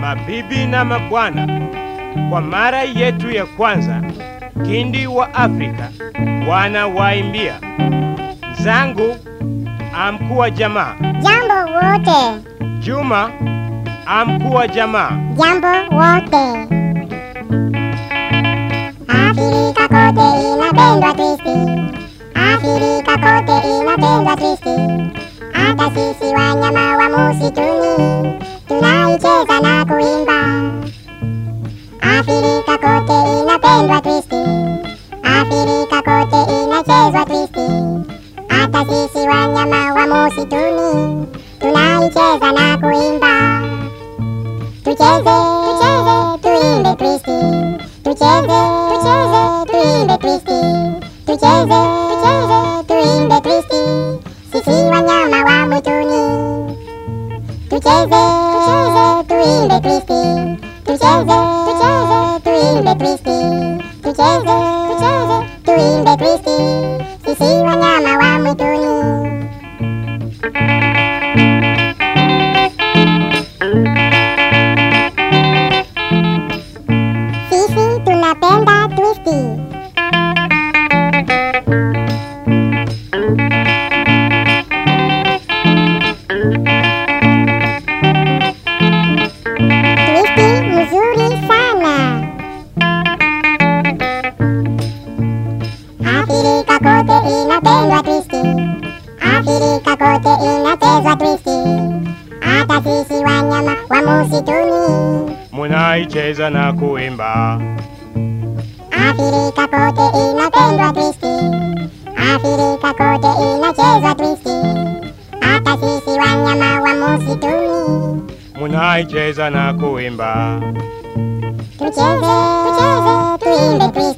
Mabibi na mabwana, kwa mara yetu ya kwanza, kindi wa Afrika wana waimbia zangu amkuwa jamaa. Jambo wote. Juma amkuwa jamaa. Jambo wote. Twisti. Hata sisi wanyama wa musituni tunaicheza na kuimba. Afrika kote inapendwa twisti, Afrika kote inachezwa twisti. Hata sisi wanyama wa musituni tunaicheza na kuimba. Tucheze, tucheze, tuimbe twisti. Tucheze, tucheze, tuimbe twisti. Tucheze, tucheze, Tucheze, tucheze, tuimbe twisti. Tucheze, tucheze, tuimbe twisti. Tucheze, tucheze, tuimbe twisti. Sisi wanyama wa mwituni. Kote inachezwa twisti. Hata sisi wanyama wa musituni. munaicheza na kuimba Afrika kote inapendwa twisti. Afrika kote inachezwa twisti. Hata sisi wanyama wa musituni. munaicheza na kuimba Tucheze, tucheze, tuimbe twisti.